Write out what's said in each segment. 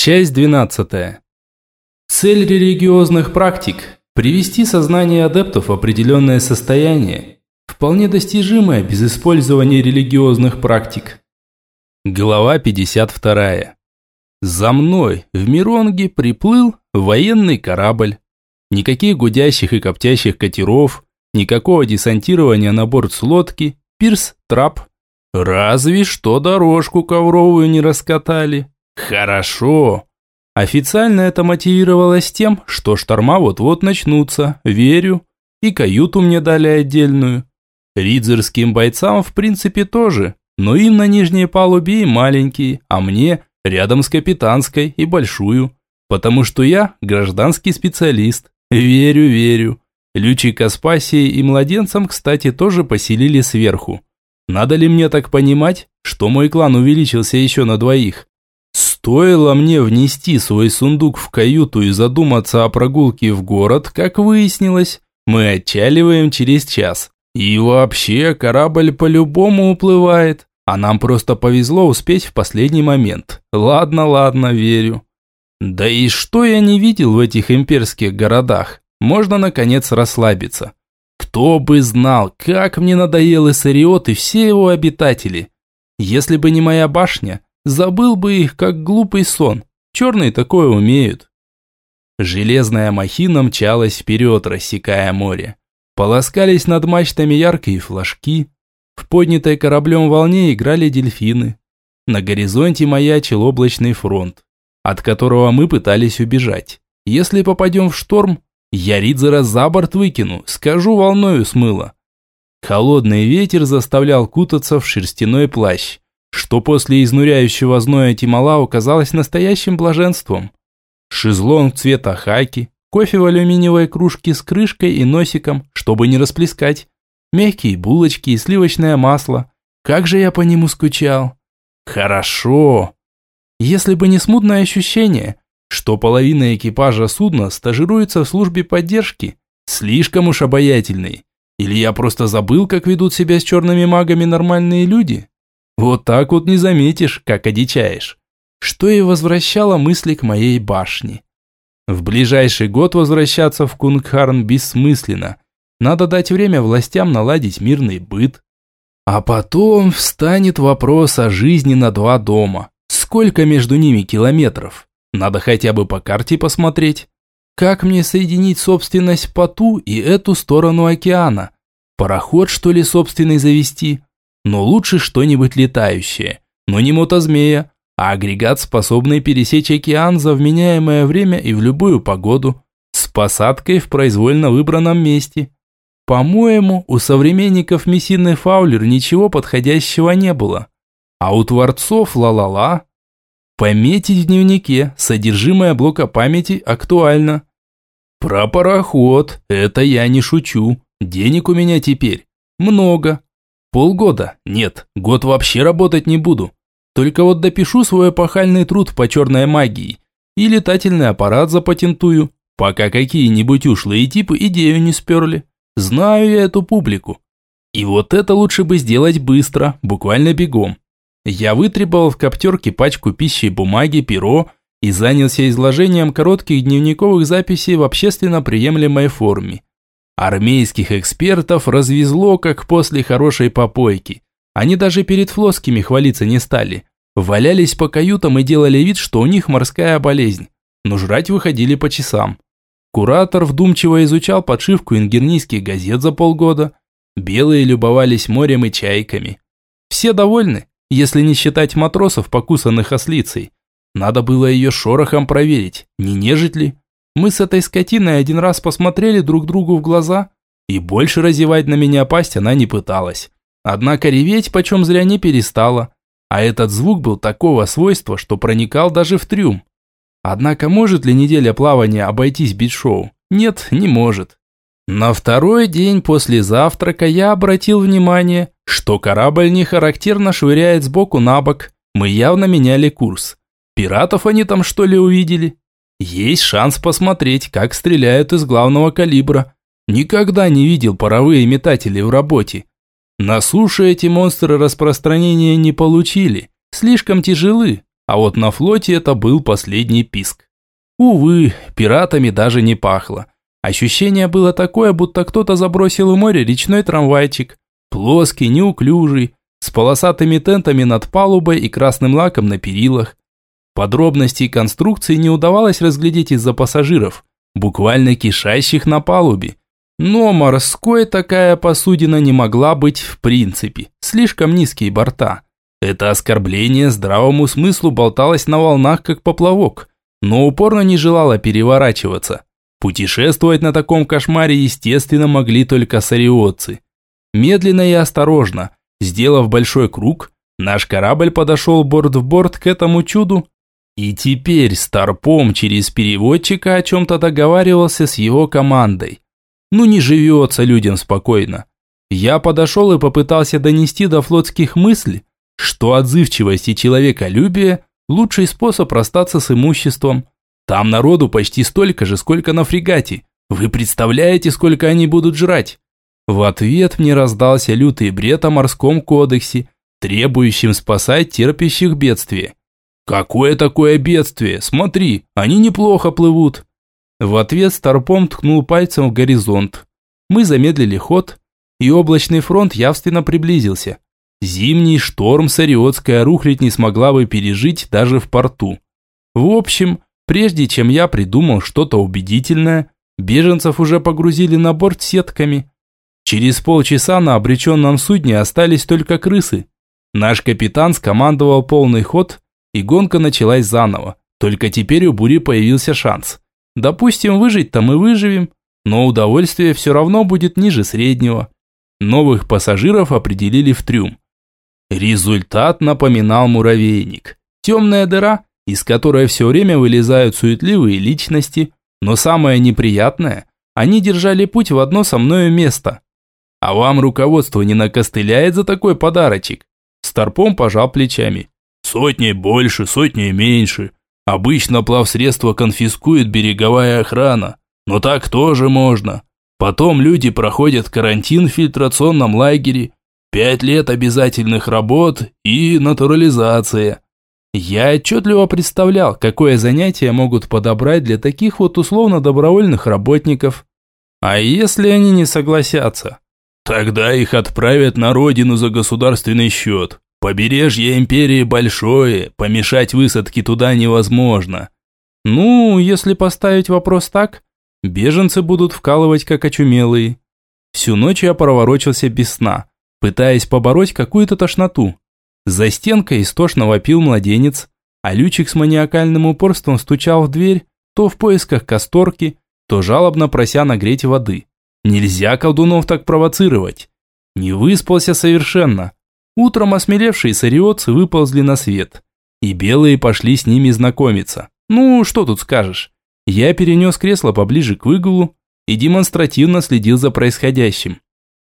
Часть 12. Цель религиозных практик – привести сознание адептов в определенное состояние, вполне достижимое без использования религиозных практик. Глава 52. За мной в Миронге приплыл военный корабль. Никаких гудящих и коптящих катеров, никакого десантирования на борт с лодки, пирс, трап. Разве что дорожку ковровую не раскатали. Хорошо. Официально это мотивировалось тем, что шторма вот-вот начнутся, верю. И каюту мне дали отдельную. Ридзерским бойцам в принципе тоже, но им на нижней палубе и маленькие, а мне рядом с капитанской и большую. Потому что я гражданский специалист. Верю, верю. Лючи Каспасии и младенцам, кстати, тоже поселили сверху. Надо ли мне так понимать, что мой клан увеличился еще на двоих? Стоило мне внести свой сундук в каюту и задуматься о прогулке в город, как выяснилось, мы отчаливаем через час. И вообще, корабль по-любому уплывает, а нам просто повезло успеть в последний момент. Ладно, ладно, верю. Да и что я не видел в этих имперских городах? Можно, наконец, расслабиться. Кто бы знал, как мне надоел Иссариот и все его обитатели. Если бы не моя башня, забыл бы их, как глупый сон. Черные такое умеют. Железная махина мчалась вперед, рассекая море. Полоскались над мачтами яркие флажки. В поднятой кораблем волне играли дельфины. На горизонте маячил облачный фронт, от которого мы пытались убежать. Если попадем в шторм, я Ридзера за борт выкину, скажу волною смыло. Холодный ветер заставлял кутаться в шерстяной плащ, что после изнуряющего зноя Тималау казалось настоящим блаженством. Шезлонг цвета хаки, кофе в алюминиевой кружке с крышкой и носиком, чтобы не расплескать, мягкие булочки и сливочное масло. Как же я по нему скучал. Хорошо. Если бы не смутное ощущение, что половина экипажа судна стажируется в службе поддержки, слишком уж обаятельный. Или я просто забыл, как ведут себя с черными магами нормальные люди? Вот так вот не заметишь, как одичаешь. Что и возвращало мысли к моей башне. В ближайший год возвращаться в Кунгхарн бессмысленно. Надо дать время властям наладить мирный быт. А потом встанет вопрос о жизни на два дома. Сколько между ними километров? Надо хотя бы по карте посмотреть. Как мне соединить собственность по ту и эту сторону океана? Пароход, что ли, собственный завести? Но лучше что-нибудь летающее. Но не мотозмея, а агрегат, способный пересечь океан за вменяемое время и в любую погоду, с посадкой в произвольно выбранном месте. По-моему, у современников Мессины Фаулер ничего подходящего не было. А у творцов ла-ла-ла Пометить в дневнике содержимое блока памяти актуально. Про пароход, это я не шучу. Денег у меня теперь много. Полгода? Нет, год вообще работать не буду. Только вот допишу свой эпохальный труд по черной магии и летательный аппарат запатентую, пока какие-нибудь ушлые типы идею не сперли. Знаю я эту публику. И вот это лучше бы сделать быстро, буквально бегом. Я вытребовал в коптерке пачку пищи бумаги, перо и занялся изложением коротких дневниковых записей в общественно приемлемой форме. Армейских экспертов развезло, как после хорошей попойки. Они даже перед флоскими хвалиться не стали. Валялись по каютам и делали вид, что у них морская болезнь. Но жрать выходили по часам. Куратор вдумчиво изучал подшивку ингернийских газет за полгода. Белые любовались морем и чайками. Все довольны, если не считать матросов, покусанных ослицей. Надо было ее шорохом проверить, не нежить ли. Мы с этой скотиной один раз посмотрели друг другу в глаза, и больше разевать на меня пасть она не пыталась. Однако реветь почем зря не перестала, а этот звук был такого свойства, что проникал даже в трюм. Однако может ли неделя плавания обойтись без шоу? Нет, не может. На второй день после завтрака я обратил внимание, что корабль не характерно швыряет сбоку на бок. Мы явно меняли курс. Пиратов они там что ли увидели? Есть шанс посмотреть, как стреляют из главного калибра. Никогда не видел паровые метатели в работе. На суше эти монстры распространения не получили. Слишком тяжелы. а вот на флоте это был последний писк. Увы, пиратами даже не пахло. Ощущение было такое, будто кто-то забросил в море речной трамвайчик. Плоский, неуклюжий, с полосатыми тентами над палубой и красным лаком на перилах. Подробностей конструкции не удавалось разглядеть из-за пассажиров, буквально кишащих на палубе. Но морской такая посудина не могла быть в принципе, слишком низкие борта. Это оскорбление здравому смыслу болталось на волнах, как поплавок, но упорно не желало переворачиваться. Путешествовать на таком кошмаре, естественно, могли только сариотцы. Медленно и осторожно, сделав большой круг, наш корабль подошел борт в борт к этому чуду, и теперь Старпом через переводчика о чем-то договаривался с его командой. Ну не живется людям спокойно. Я подошел и попытался донести до флотских мыслей, что отзывчивость и человеколюбие – лучший способ расстаться с имуществом. Там народу почти столько же, сколько на фрегате. Вы представляете, сколько они будут жрать? В ответ мне раздался лютый бред о морском кодексе, требующем спасать терпящих бедствия. «Какое такое бедствие? Смотри, они неплохо плывут!» В ответ Старпом ткнул пальцем в горизонт. Мы замедлили ход, и облачный фронт явственно приблизился. Зимний шторм Сариотская рухлить не смогла бы пережить даже в порту. В общем, прежде чем я придумал что-то убедительное, беженцев уже погрузили на борт сетками. Через полчаса на обреченном судне остались только крысы. Наш капитан скомандовал полный ход, и гонка началась заново. Только теперь у бури появился шанс. Допустим, выжить-то мы выживем, но удовольствие все равно будет ниже среднего. Новых пассажиров определили в трюм. Результат напоминал муравейник. Темная дыра, из которой все время вылезают суетливые личности, но самое неприятное, они держали путь в одно со мною место. А вам руководство не накостыляет за такой подарочек? Старпом пожал плечами. Сотни больше, сотни меньше. Обычно плавсредство конфискует береговая охрана, но так тоже можно. Потом люди проходят карантин в фильтрационном лагере, Пять лет обязательных работ и натурализация. Я отчетливо представлял, какое занятие могут подобрать для таких вот условно-добровольных работников. А если они не согласятся? Тогда их отправят на родину за государственный счет. Побережье империи большое, помешать высадке туда невозможно. Ну, если поставить вопрос так, беженцы будут вкалывать как очумелые. Всю ночь я проворочился без сна пытаясь побороть какую-то тошноту. За стенкой истошно вопил младенец, а Лючик с маниакальным упорством стучал в дверь, то в поисках касторки, то жалобно прося нагреть воды. Нельзя колдунов так провоцировать. Не выспался совершенно. Утром осмелевшие сариотцы выползли на свет. И белые пошли с ними знакомиться. Ну, что тут скажешь. Я перенес кресло поближе к выгулу и демонстративно следил за происходящим.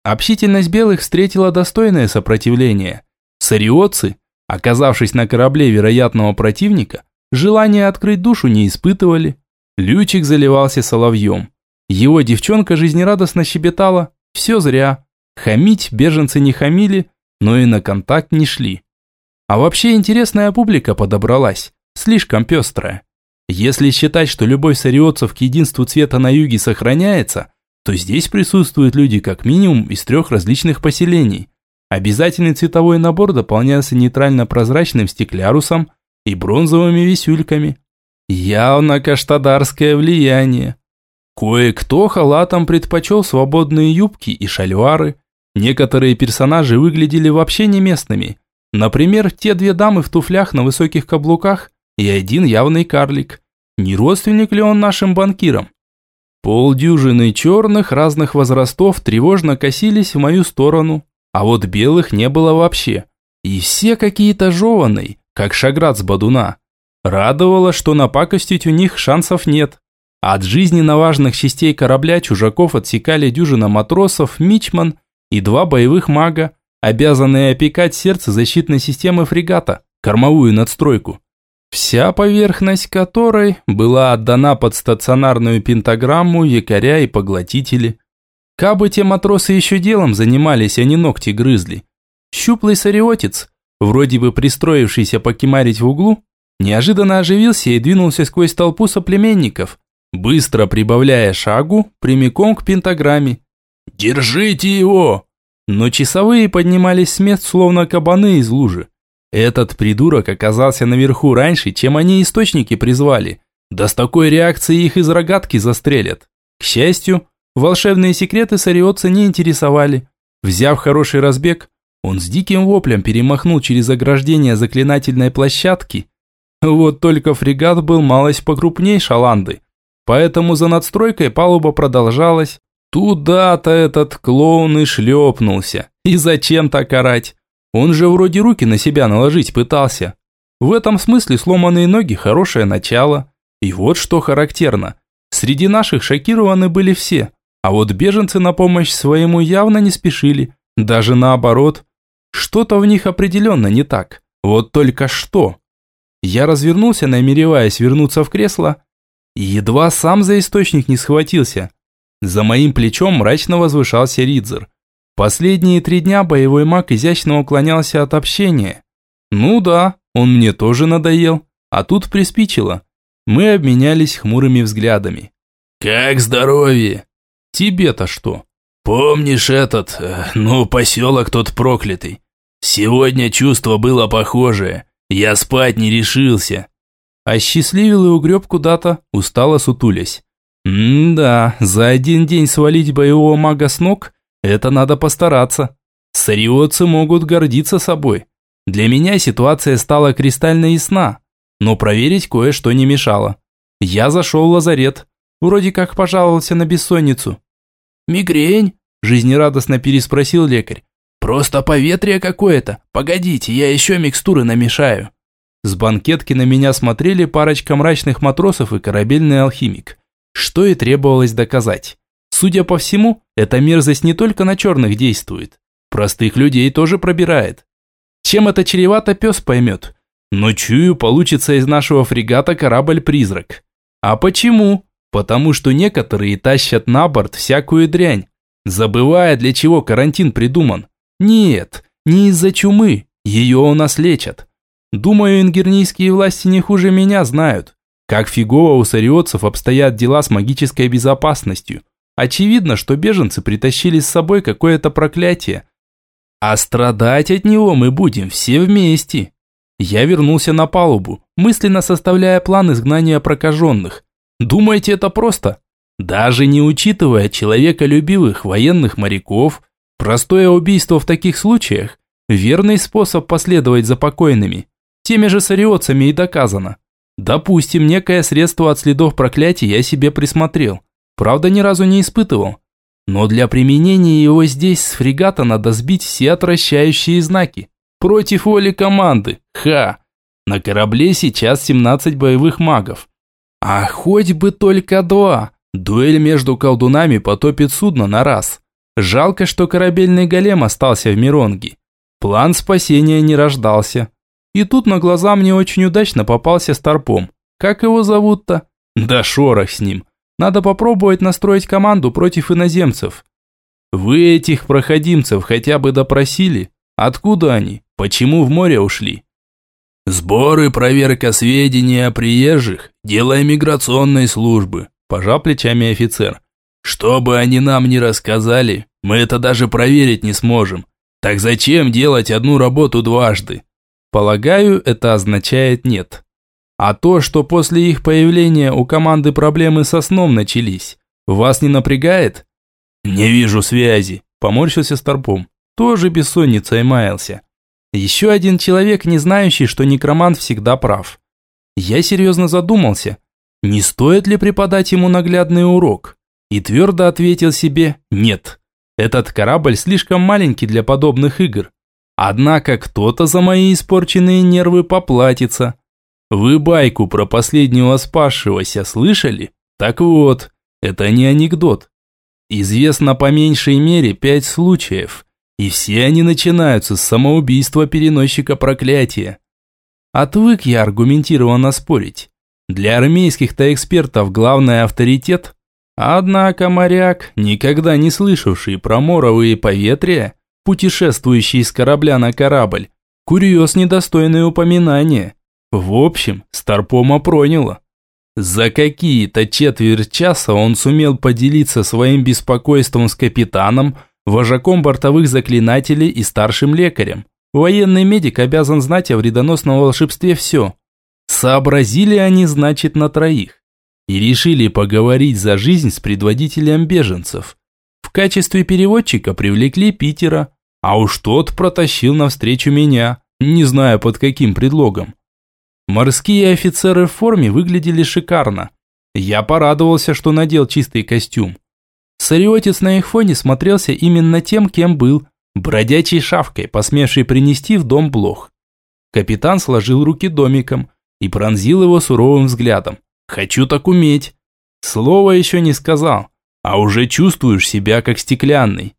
Общительность белых встретила достойное сопротивление. Сариотцы, оказавшись на корабле вероятного противника, желания открыть душу не испытывали. Лючик заливался соловьем. Его девчонка жизнерадостно щебетала. Все зря. Хамить беженцы не хамили, но и на контакт не шли. А вообще интересная публика подобралась. Слишком пестрая. Если считать, что любовь сариотцев к единству цвета на юге сохраняется – то здесь присутствуют люди как минимум из трех различных поселений. Обязательный цветовой набор дополнялся нейтрально-прозрачным стеклярусом и бронзовыми висюльками. Явно каштадарское влияние. Кое-кто халатом предпочел свободные юбки и шальвары. Некоторые персонажи выглядели вообще не местными. Например, те две дамы в туфлях на высоких каблуках и один явный карлик. Не родственник ли он нашим банкирам? Полдюжины черных разных возрастов тревожно косились в мою сторону, а вот белых не было вообще. И все какие-то жеванные, как шаград с бодуна. Радовало, что напакостить у них шансов нет. От жизненно важных частей корабля чужаков отсекали дюжина матросов, мичман и два боевых мага, обязанные опекать сердце защитной системы фрегата, кормовую надстройку вся поверхность которой была отдана под стационарную пентаграмму, якоря и поглотители. Кабы те матросы еще делом занимались, а не ногти грызли. Щуплый сариотец, вроде бы пристроившийся покемарить в углу, неожиданно оживился и двинулся сквозь толпу соплеменников, быстро прибавляя шагу прямиком к пентаграмме. «Держите его!» Но часовые поднимались с мест, словно кабаны из лужи. Этот придурок оказался наверху раньше, чем они источники призвали. Да с такой реакцией их из рогатки застрелят. К счастью, волшебные секреты сариотца не интересовали. Взяв хороший разбег, он с диким воплем перемахнул через ограждение заклинательной площадки. Вот только фрегат был малость покрупней шаланды. Поэтому за надстройкой палуба продолжалась. Туда-то этот клоун и шлепнулся. И зачем так орать? Он же вроде руки на себя наложить пытался. В этом смысле сломанные ноги – хорошее начало. И вот что характерно. Среди наших шокированы были все. А вот беженцы на помощь своему явно не спешили. Даже наоборот. Что-то в них определенно не так. Вот только что. Я развернулся, намереваясь вернуться в кресло, и едва сам за источник не схватился. За моим плечом мрачно возвышался Ридзер. Последние три дня боевой маг изящно уклонялся от общения. Ну да, он мне тоже надоел, а тут приспичило. Мы обменялись хмурыми взглядами. «Как здоровье?» «Тебе-то что?» «Помнишь этот, э, ну, поселок тот проклятый? Сегодня чувство было похожее. Я спать не решился». Осчастливил и угреб куда-то, устало сутулясь. «М-да, за один день свалить боевого мага с ног – это надо постараться. Сариотцы могут гордиться собой. Для меня ситуация стала кристально ясна, но проверить кое-что не мешало. Я зашел в лазарет, вроде как пожаловался на бессонницу. «Мигрень?» – жизнерадостно переспросил лекарь. «Просто поветрие какое-то. Погодите, я еще микстуры намешаю». С банкетки на меня смотрели парочка мрачных матросов и корабельный алхимик. Что и требовалось доказать. Судя по всему, эта мерзость не только на черных действует. Простых людей тоже пробирает. Чем это чревато, пес поймет. Но чую, получится из нашего фрегата корабль-призрак. А почему? Потому что некоторые тащат на борт всякую дрянь, забывая, для чего карантин придуман. Нет, не из-за чумы, ее у нас лечат. Думаю, ингернийские власти не хуже меня знают, как фигово у сариотцев обстоят дела с магической безопасностью. Очевидно, что беженцы притащили с собой какое-то проклятие. А страдать от него мы будем все вместе. Я вернулся на палубу, мысленно составляя план изгнания прокаженных. Думаете, это просто? Даже не учитывая человеколюбивых военных моряков, простое убийство в таких случаях – верный способ последовать за покойными. Теми же сариотцами и доказано. Допустим, некое средство от следов проклятия я себе присмотрел. Правда, ни разу не испытывал. Но для применения его здесь с фрегата надо сбить все отвращающие знаки. Против воли команды. Ха! На корабле сейчас 17 боевых магов. А хоть бы только два. Дуэль между колдунами потопит судно на раз. Жалко, что корабельный голем остался в Миронге. План спасения не рождался. И тут на глаза мне очень удачно попался Старпом. Как его зовут-то? Да шорох с ним. Надо попробовать настроить команду против иноземцев. Вы этих проходимцев хотя бы допросили? Откуда они? Почему в море ушли? Сборы, проверка сведений о приезжих, дело миграционной службы, пожал плечами офицер. Что бы они нам ни рассказали, мы это даже проверить не сможем. Так зачем делать одну работу дважды? Полагаю, это означает нет. А то, что после их появления у команды проблемы со сном начались, вас не напрягает? Не вижу связи, поморщился Старпом. Тоже бессонницей маялся. Еще один человек, не знающий, что некромант всегда прав. Я серьезно задумался, не стоит ли преподать ему наглядный урок, и твердо ответил себе «нет». Этот корабль слишком маленький для подобных игр. Однако кто-то за мои испорченные нервы поплатится. Вы байку про последнего спасшегося слышали? Так вот, это не анекдот. Известно по меньшей мере пять случаев, и все они начинаются с самоубийства переносчика проклятия. Отвык я аргументированно спорить. Для армейских-то экспертов главный авторитет. Однако моряк, никогда не слышавший про моровые поветрия, путешествующий с корабля на корабль. Курьез недостойное упоминание. В общем, Старпома проняло. За какие-то четверть часа он сумел поделиться своим беспокойством с капитаном, вожаком бортовых заклинателей и старшим лекарем. Военный медик обязан знать о вредоносном волшебстве все. Сообразили они, значит, на троих. И решили поговорить за жизнь с предводителем беженцев. В качестве переводчика привлекли Питера, а уж тот протащил навстречу меня, не знаю под каким предлогом. Морские офицеры в форме выглядели шикарно. Я порадовался, что надел чистый костюм. Сариотец на их фоне смотрелся именно тем, кем был, бродячей шавкой, посмевшей принести в дом блох. Капитан сложил руки домиком и пронзил его суровым взглядом. «Хочу так уметь!» Слова еще не сказал, а уже чувствуешь себя как стеклянный.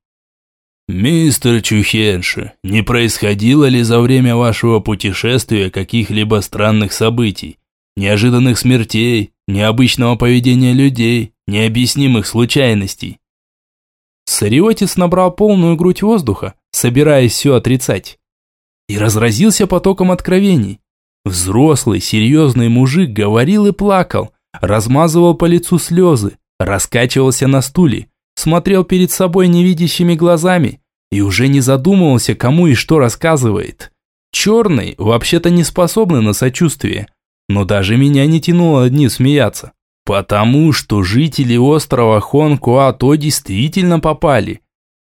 «Мистер Чухенши, не происходило ли за время вашего путешествия каких-либо странных событий, неожиданных смертей, необычного поведения людей, необъяснимых случайностей?» Сариотис набрал полную грудь воздуха, собираясь все отрицать. И разразился потоком откровений. Взрослый, серьезный мужик говорил и плакал, размазывал по лицу слезы, раскачивался на стуле, смотрел перед собой невидящими глазами и уже не задумывался, кому и что рассказывает. Черный вообще-то не способный на сочувствие, но даже меня не тянуло одни смеяться. Потому что жители острова Хонкуа-То действительно попали.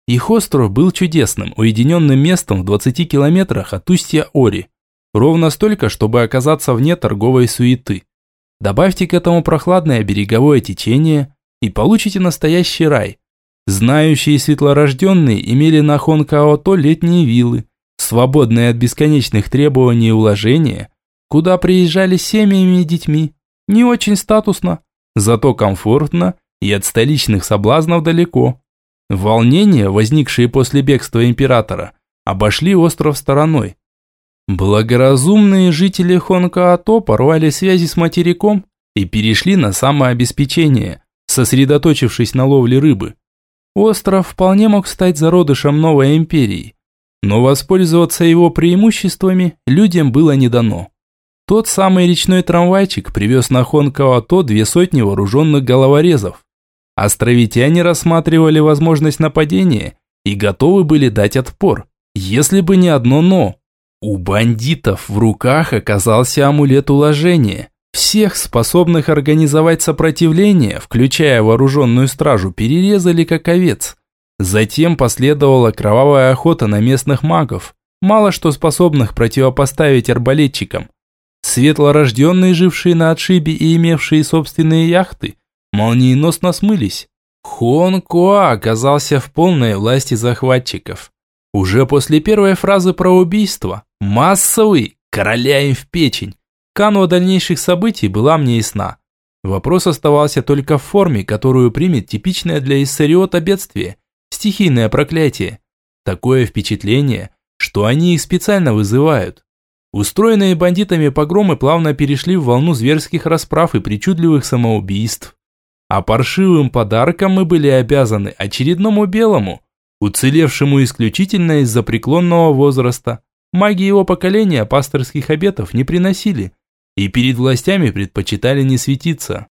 Их остров был чудесным, уединенным местом в 20 километрах от устья Ори. Ровно столько, чтобы оказаться вне торговой суеты. Добавьте к этому прохладное береговое течение и получите настоящий рай. Знающие светлорожденные имели на Хонкао-То летние виллы, свободные от бесконечных требований и уложения, куда приезжали семьями и детьми. Не очень статусно, зато комфортно и от столичных соблазнов далеко. Волнения, возникшие после бегства императора, обошли остров стороной. Благоразумные жители Хонкаато порвали связи с материком и перешли на самообеспечение, сосредоточившись на ловле рыбы. Остров вполне мог стать зародышем новой империи, но воспользоваться его преимуществами людям было не дано. Тот самый речной трамвайчик привез на Хонкаото две сотни вооруженных головорезов. Островитяне рассматривали возможность нападения и готовы были дать отпор, если бы не одно «но». У бандитов в руках оказался амулет уложения. Всех, способных организовать сопротивление, включая вооруженную стражу, перерезали как овец. Затем последовала кровавая охота на местных магов, мало что способных противопоставить арбалетчикам. Светлорожденные, жившие на отшибе и имевшие собственные яхты, молниеносно смылись. Хон Куа оказался в полной власти захватчиков. Уже после первой фразы про убийство, массовый, короля им в печень, канва дальнейших событий была мне ясна. Вопрос оставался только в форме, которую примет типичное для Иссариота бедствие – стихийное проклятие. Такое впечатление, что они их специально вызывают. Устроенные бандитами погромы плавно перешли в волну зверских расправ и причудливых самоубийств. А паршивым подарком мы были обязаны очередному белому, уцелевшему исключительно из-за преклонного возраста. Маги его поколения пасторских обетов не приносили и перед властями предпочитали не светиться.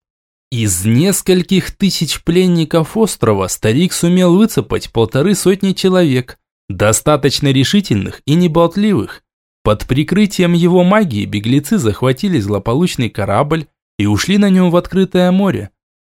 Из нескольких тысяч пленников острова старик сумел выцепать полторы сотни человек, достаточно решительных и неболтливых, под прикрытием его магии беглецы захватили злополучный корабль и ушли на нем в открытое море.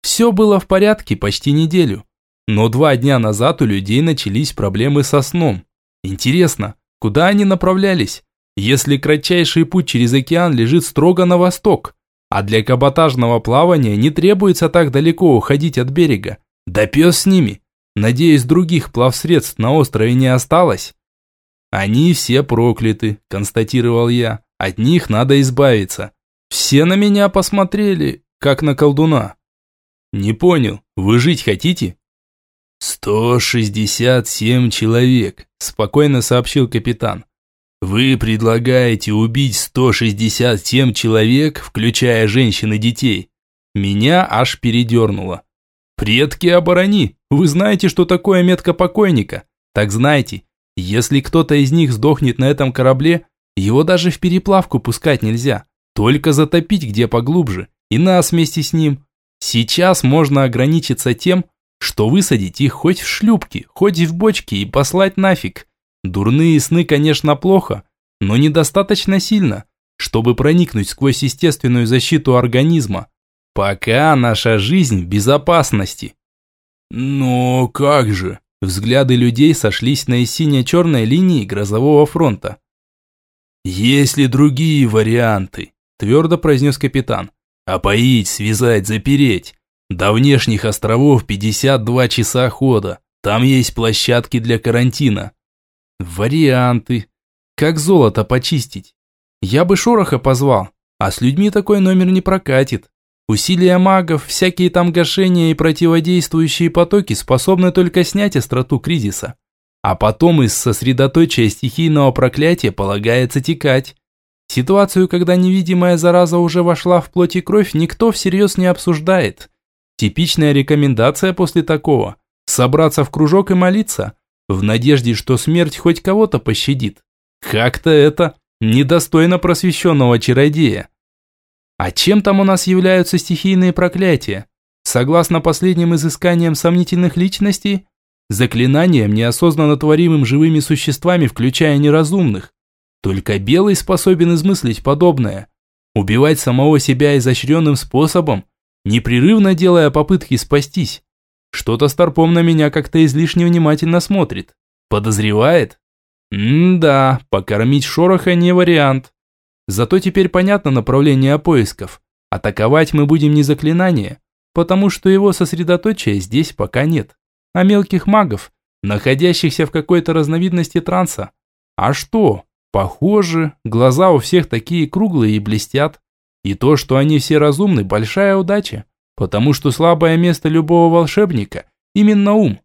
Все было в порядке почти неделю. Но два дня назад у людей начались проблемы со сном. Интересно, куда они направлялись, если кратчайший путь через океан лежит строго на восток, а для каботажного плавания не требуется так далеко уходить от берега? Да пес с ними. Надеюсь, других плавсредств на острове не осталось. «Они все прокляты», – констатировал я. «От них надо избавиться». Все на меня посмотрели, как на колдуна. «Не понял, вы жить хотите?» «Сто шестьдесят семь человек», – спокойно сообщил капитан. «Вы предлагаете убить сто шестьдесят семь человек, включая женщин и детей?» Меня аж передернуло. «Предки оборони! Вы знаете, что такое метка покойника? Так знайте, если кто-то из них сдохнет на этом корабле, его даже в переплавку пускать нельзя. Только затопить где поглубже, и нас вместе с ним. Сейчас можно ограничиться тем, что высадить их хоть в шлюпки, хоть в бочки и послать нафиг. Дурные сны, конечно, плохо, но недостаточно сильно, чтобы проникнуть сквозь естественную защиту организма. Пока наша жизнь в безопасности. Но как же? Взгляды людей сошлись на сине-черной линии грозового фронта. «Есть ли другие варианты?» – твердо произнес капитан. «Опоить, связать, запереть. До внешних островов 52 часа хода. Там есть площадки для карантина». «Варианты. Как золото почистить? Я бы Шороха позвал, а с людьми такой номер не прокатит. Усилия магов, всякие там гашения и противодействующие потоки способны только снять остроту кризиса. А потом из сосредоточия стихийного проклятия полагается текать. Ситуацию, когда невидимая зараза уже вошла в плоть и кровь, никто всерьез не обсуждает. Типичная рекомендация после такого – собраться в кружок и молиться, в надежде, что смерть хоть кого-то пощадит. Как-то это недостойно просвещенного чародея. А чем там у нас являются стихийные проклятия? Согласно последним изысканиям сомнительных личностей, заклинанием, неосознанно творимым живыми существами, включая неразумных. Только белый способен измыслить подобное. Убивать самого себя изощренным способом, непрерывно делая попытки спастись. Что-то Старпом на меня как-то излишне внимательно смотрит. Подозревает? М-да, покормить шороха не вариант. Зато теперь понятно направление поисков. Атаковать мы будем не заклинание, потому что его сосредоточия здесь пока нет а мелких магов, находящихся в какой-то разновидности транса. А что? Похоже, глаза у всех такие круглые и блестят. И то, что они все разумны, большая удача, потому что слабое место любого волшебника – именно ум.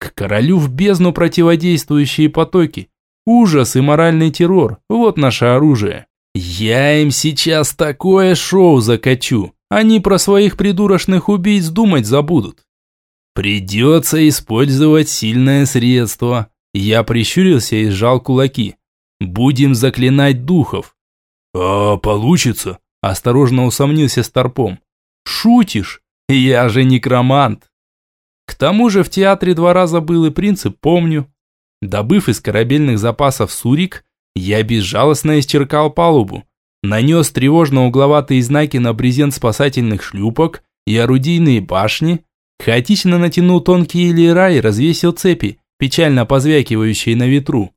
К королю в бездну противодействующие потоки. Ужас и моральный террор – вот наше оружие. Я им сейчас такое шоу закачу. Они про своих придурочных убийц думать забудут. Придется использовать сильное средство. Я прищурился и сжал кулаки. Будем заклинать духов. А получится? Осторожно усомнился Старпом. Шутишь? Я же некромант. К тому же в театре два раза был и принцип, помню. Добыв из корабельных запасов сурик, я безжалостно исчеркал палубу, нанес тревожно-угловатые знаки на брезент спасательных шлюпок и орудийные башни, Хаотично натянул тонкие леера и развесил цепи, печально позвякивающие на ветру.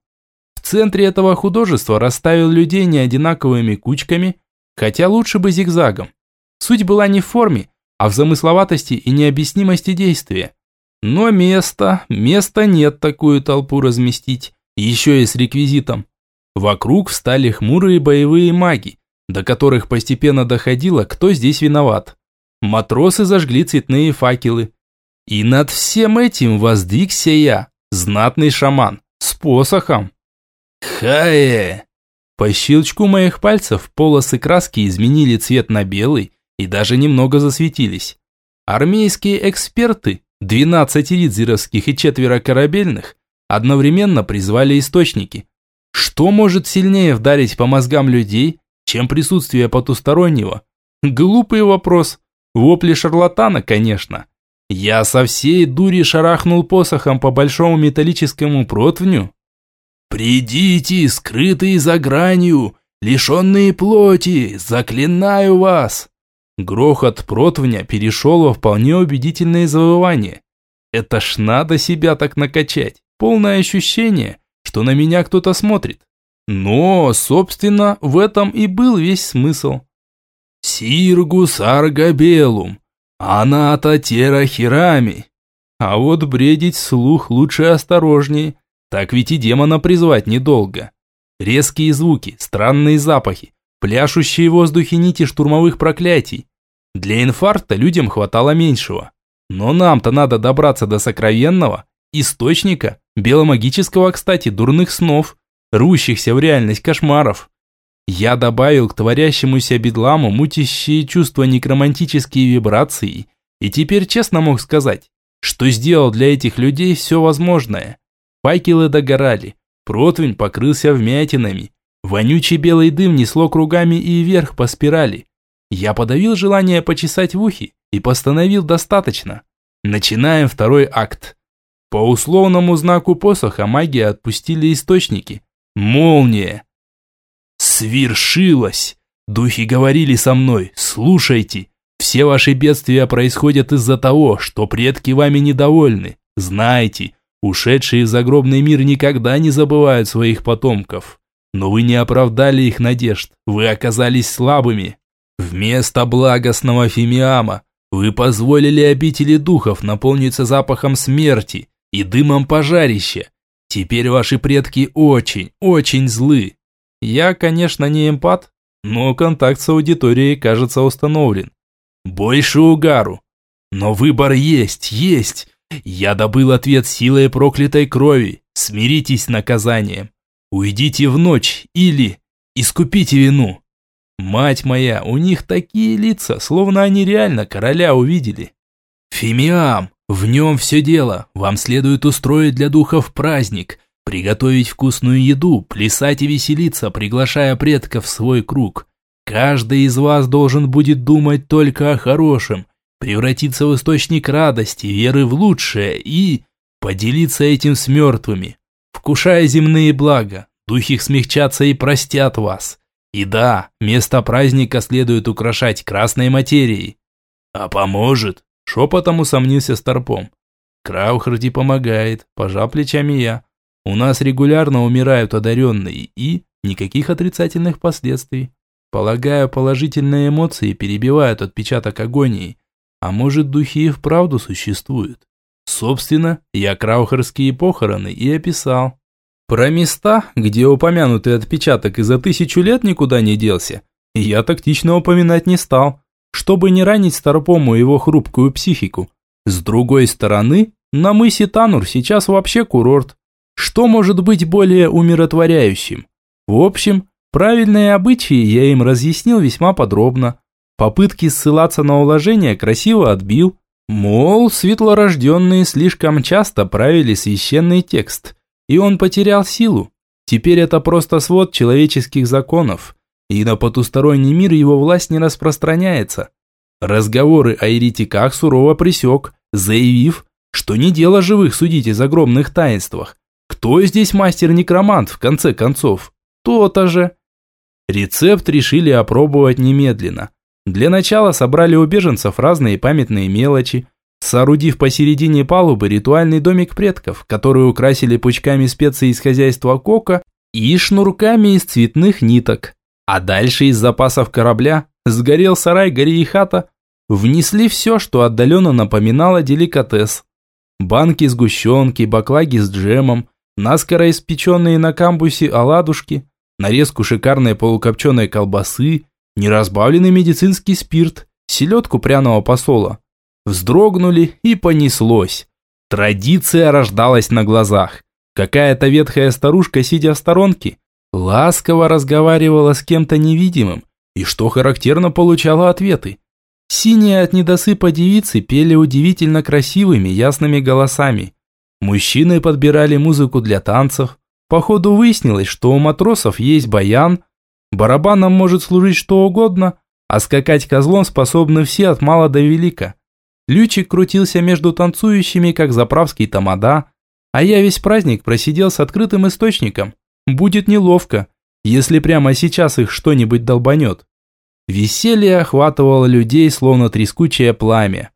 В центре этого художества расставил людей неодинаковыми кучками, хотя лучше бы зигзагом. Суть была не в форме, а в замысловатости и необъяснимости действия. Но места, места нет такую толпу разместить, еще и с реквизитом. Вокруг встали хмурые боевые маги, до которых постепенно доходило, кто здесь виноват. Матросы зажгли цветные факелы. И над всем этим воздвигся я, знатный шаман, с посохом. Хае! По щелчку моих пальцев полосы краски изменили цвет на белый и даже немного засветились. Армейские эксперты, 12 ридзеровских и четверо корабельных, одновременно призвали источники. Что может сильнее вдарить по мозгам людей, чем присутствие потустороннего? Глупый вопрос. Вопли шарлатана, конечно. Я со всей дури шарахнул посохом по большому металлическому противню. «Придите, скрытые за гранью, лишенные плоти, заклинаю вас!» Грохот противня перешел во вполне убедительное завывание. Это ж надо себя так накачать. Полное ощущение, что на меня кто-то смотрит. Но, собственно, в этом и был весь смысл. Сиргус аргабелум, аната терахирами. А вот бредить слух лучше осторожнее, так ведь и демона призвать недолго. Резкие звуки, странные запахи, пляшущие в воздухе нити штурмовых проклятий. Для инфаркта людям хватало меньшего. Но нам-то надо добраться до сокровенного, источника, беломагического, кстати, дурных снов, рущихся в реальность кошмаров. Я добавил к творящемуся бедламу мутящие чувства некромантические вибрации и теперь честно мог сказать, что сделал для этих людей все возможное. Факелы догорали, противень покрылся вмятинами, Вонючий белый дым несло кругами и вверх по спирали. Я подавил желание почесать в ухе и постановил достаточно. Начинаем второй акт. По условному знаку посоха магии отпустили источники. Молния. Свершилось! Духи говорили со мной, слушайте, все ваши бедствия происходят из-за того, что предки вами недовольны. Знайте, ушедшие в загробный мир никогда не забывают своих потомков. Но вы не оправдали их надежд, вы оказались слабыми. Вместо благостного фимиама вы позволили обители духов наполниться запахом смерти и дымом пожарища. Теперь ваши предки очень, очень злы. Я, конечно, не эмпат, но контакт с аудиторией, кажется, установлен. Больше угару. Но выбор есть, есть. Я добыл ответ силой проклятой крови. Смиритесь с наказанием. Уйдите в ночь или искупите вину. Мать моя, у них такие лица, словно они реально короля увидели. Фимиам, в нем все дело. Вам следует устроить для духов праздник, приготовить вкусную еду, плясать и веселиться, приглашая предков в свой круг. Каждый из вас должен будет думать только о хорошем, превратиться в источник радости, веры в лучшее и поделиться этим с мертвыми. Вкушая земные блага, духи их смягчатся и простят вас. И да, место праздника следует украшать красной материей. А поможет? Шепотом усомнился Старпом. Краухарди помогает, пожал плечами я. У нас регулярно умирают одаренные и никаких отрицательных последствий. Полагаю, положительные эмоции перебивают отпечаток агонии. А может, духи и вправду существуют? Собственно, я краухерские похороны и описал. Про места, где упомянутый отпечаток и за тысячу лет никуда не делся, я тактично упоминать не стал, чтобы не ранить Старпому его хрупкую психику. С другой стороны, на мысе Танур сейчас вообще курорт. Что может быть более умиротворяющим? В общем, правильные обычаи я им разъяснил весьма подробно. Попытки ссылаться на уложение красиво отбил, Мол, светлорожденные слишком часто правили священный текст, и он потерял силу. Теперь это просто свод человеческих законов, и на потусторонний мир его власть не распространяется. Разговоры о еретиках сурово пресек, заявив, что не дело живых судить из огромных таинствах. Кто здесь мастер-некромант, в конце концов? То-то же. Рецепт решили опробовать немедленно. Для начала собрали у беженцев разные памятные мелочи, соорудив посередине палубы ритуальный домик предков, который украсили пучками специй из хозяйства Кока и шнурками из цветных ниток. А дальше из запасов корабля сгорел сарай, гори и хата, внесли все, что отдаленно напоминало деликатес. Банки сгущенки, баклаги с джемом, наскоро испеченные на камбусе оладушки, нарезку шикарной полукопченой колбасы, неразбавленный медицинский спирт, селедку пряного посола. Вздрогнули и понеслось. Традиция рождалась на глазах. Какая-то ветхая старушка, сидя в сторонке, ласково разговаривала с кем-то невидимым и, что характерно, получала ответы. Синие от недосыпа девицы пели удивительно красивыми, ясными голосами. Мужчины подбирали музыку для танцев. Походу выяснилось, что у матросов есть баян, Барабаном может служить что угодно, а скакать козлом способны все от мала до велика. Лючик крутился между танцующими, как заправский тамада, а я весь праздник просидел с открытым источником. Будет неловко, если прямо сейчас их что-нибудь долбанет. Веселье охватывало людей, словно трескучее пламя.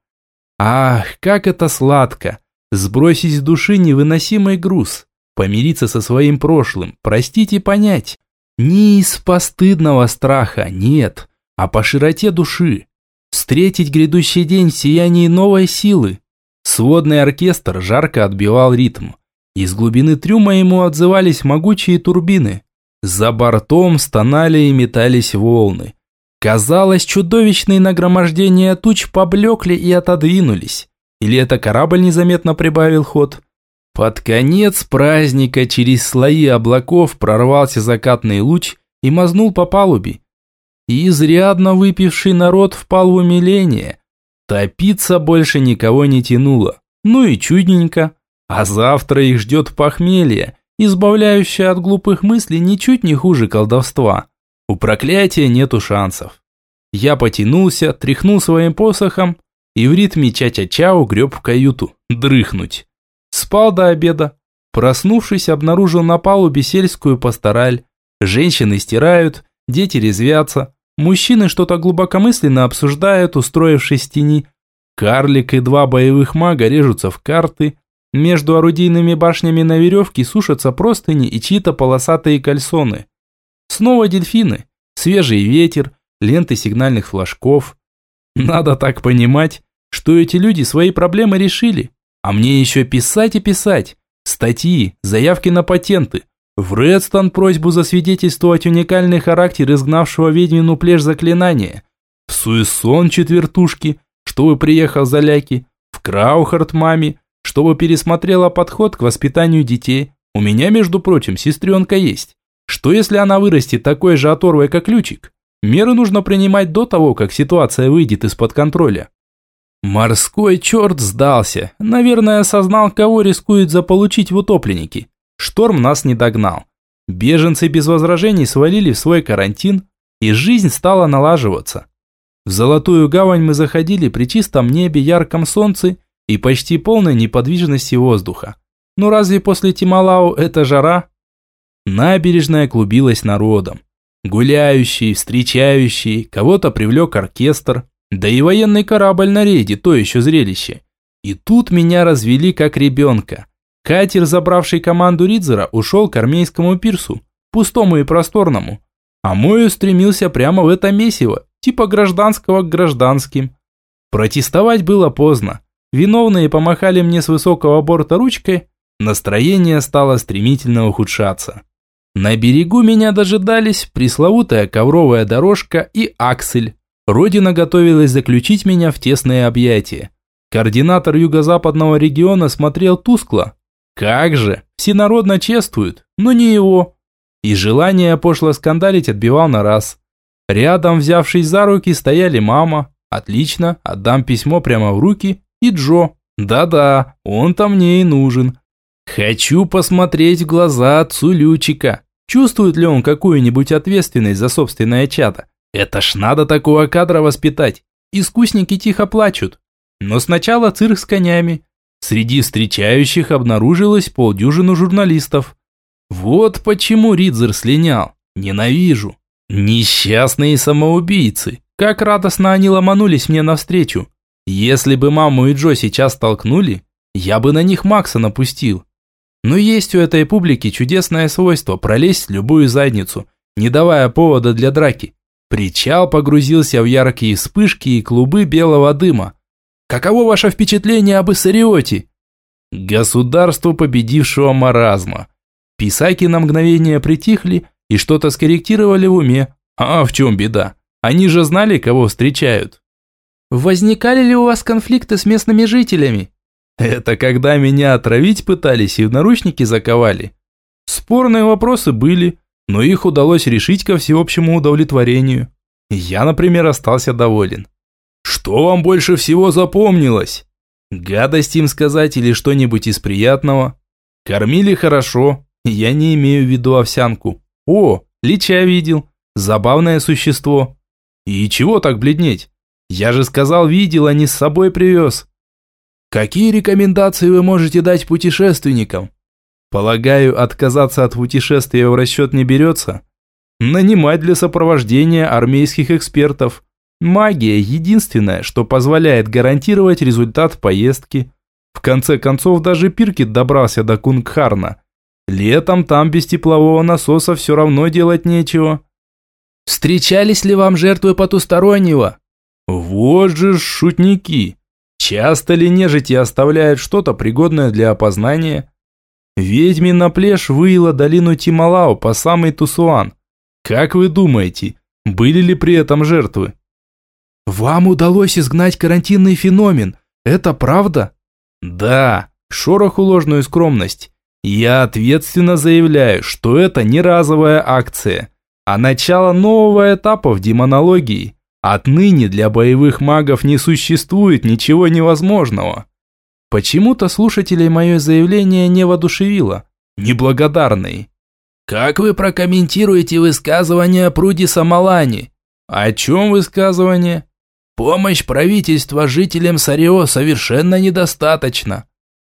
Ах, как это сладко! Сбросить с души невыносимый груз, помириться со своим прошлым, простить и понять. Не из постыдного страха, нет, а по широте души. Встретить грядущий день в сиянии новой силы. Сводный оркестр жарко отбивал ритм. Из глубины трюма ему отзывались могучие турбины. За бортом стонали и метались волны. Казалось, чудовищные нагромождения туч поблекли и отодвинулись. Или это корабль незаметно прибавил ход? Под конец праздника через слои облаков прорвался закатный луч и мазнул по палубе. И изрядно выпивший народ впал в умиление. Топиться больше никого не тянуло. Ну и чудненько. А завтра их ждет похмелье, избавляющая от глупых мыслей ничуть не хуже колдовства. У проклятия нету шансов. Я потянулся, тряхнул своим посохом и в ритме ча-ча-ча угреб в каюту. Дрыхнуть. Спал до обеда. Проснувшись, обнаружил на палубе сельскую пастораль. Женщины стирают, дети резвятся, мужчины что-то глубокомысленно обсуждают, устроившись в тени. Карлик и два боевых мага режутся в карты. Между орудийными башнями на веревке сушатся простыни и чьи-то полосатые кальсоны. Снова дельфины, свежий ветер, ленты сигнальных флажков. Надо так понимать, что эти люди свои проблемы решили, а мне еще писать и писать. Статьи, заявки на патенты. В Редстон просьбу засвидетельствовать уникальный характер изгнавшего ведьмину плешь заклинания. В Суэсон четвертушки, чтобы приехал за ляки. В Краухард маме, чтобы пересмотрела подход к воспитанию детей. У меня, между прочим, сестренка есть. Что если она вырастет такой же оторвой, как Лючик? Меры нужно принимать до того, как ситуация выйдет из-под контроля. Морской черт сдался. Наверное, осознал, кого рискует заполучить в утопленники. Шторм нас не догнал. Беженцы без возражений свалили в свой карантин, и жизнь стала налаживаться. В Золотую гавань мы заходили при чистом небе, ярком солнце и почти полной неподвижности воздуха. Ну разве после Тималау это жара? Набережная клубилась народом. Гуляющий, встречающий, кого-то привлек оркестр, да и военный корабль на рейде – то еще зрелище. И тут меня развели как ребенка. Катер, забравший команду Ридзера, ушел к армейскому пирсу, пустому и просторному. А мой устремился прямо в это месиво, типа гражданского к гражданским. Протестовать было поздно. Виновные помахали мне с высокого борта ручкой, настроение стало стремительно ухудшаться. На берегу меня дожидались пресловутая ковровая дорожка и аксель, Родина готовилась заключить меня в тесные объятия. Координатор юго-западного региона смотрел тускло. Как же, всенародно чествуют, но не его. И желание пошло скандалить отбивал на раз. Рядом, взявшись за руки, стояли мама. Отлично, отдам письмо прямо в руки. И Джо. Да-да, он-то мне и нужен. Хочу посмотреть в глаза отцу Лючика. Чувствует ли он какую-нибудь ответственность за собственное чадо? Это ж надо такого кадра воспитать. Искусники тихо плачут. Но сначала цирк с конями. Среди встречающих обнаружилось полдюжину журналистов. Вот почему Ридзер слинял. Ненавижу. Несчастные самоубийцы. Как радостно они ломанулись мне навстречу. Если бы маму и Джо сейчас толкнули, я бы на них Макса напустил. Но есть у этой публики чудесное свойство пролезть в любую задницу, не давая повода для драки. Причал погрузился в яркие вспышки и клубы белого дыма. Каково ваше впечатление об Иссариоте? Государство победившего маразма. Писаки на мгновение притихли и что-то скорректировали в уме. А в чем беда? Они же знали, кого встречают. Возникали ли у вас конфликты с местными жителями? Это когда меня отравить пытались и в наручники заковали. Спорные вопросы были, но их удалось решить ко всеобщему удовлетворению. Я, например, остался доволен. Что вам больше всего запомнилось? Гадость им сказать или что-нибудь из приятного? Кормили хорошо, я не имею в виду овсянку. О, Лича видел, забавное существо. И чего так бледнеть? Я же сказал, видел, а не с собой привез. Какие рекомендации вы можете дать путешественникам? Полагаю, отказаться от путешествия в расчет не берется? Нанимать для сопровождения армейских экспертов. Магия – единственное, что позволяет гарантировать результат поездки. В конце концов, даже Пиркит добрался до Кунгхарна. Летом там без теплового насоса все равно делать нечего. Встречались ли вам жертвы потустороннего? Вот же шутники. Часто ли нежити оставляют что-то пригодное для опознания? Ведьмина плешь выила долину Тималао по самый Тусуан. Как вы думаете, были ли при этом жертвы? Вам удалось изгнать карантинный феномен, это правда? Да, шороху ложную скромность. Я ответственно заявляю, что это не разовая акция, а начало нового этапа в демонологии. Отныне для боевых магов не существует ничего невозможного. Почему-то слушателей мое заявление не воодушевило. неблагодарной. Как вы прокомментируете высказывание о пруде Самалани? О чем высказывание? Помощь правительства жителям Сарио совершенно недостаточно.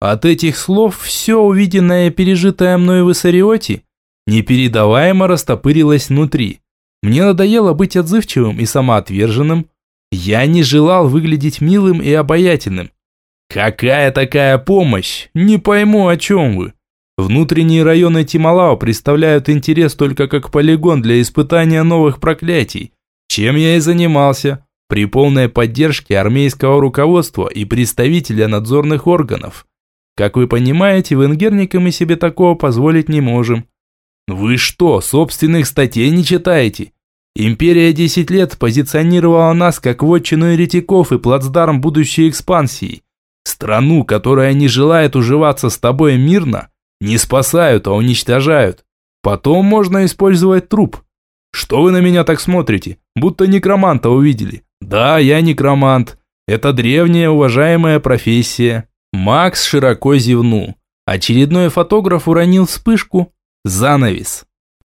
От этих слов все увиденное и пережитое мной в Иссариоте непередаваемо растопырилось внутри. Мне надоело быть отзывчивым и самоотверженным. Я не желал выглядеть милым и обаятельным. Какая такая помощь? Не пойму, о чем вы. Внутренние районы Тималао представляют интерес только как полигон для испытания новых проклятий, чем я и занимался, при полной поддержке армейского руководства и представителя надзорных органов. Как вы понимаете, в Ингернике мы себе такого позволить не можем. Вы что, собственных статей не читаете? Империя 10 лет позиционировала нас как вотчину еретиков и плацдарм будущей экспансии. Страну, которая не желает уживаться с тобой мирно, не спасают, а уничтожают. Потом можно использовать труп. Что вы на меня так смотрите? Будто некроманта увидели. Да, я некромант. Это древняя уважаемая профессия. Макс широко зевнул. Очередной фотограф уронил вспышку. Занавес.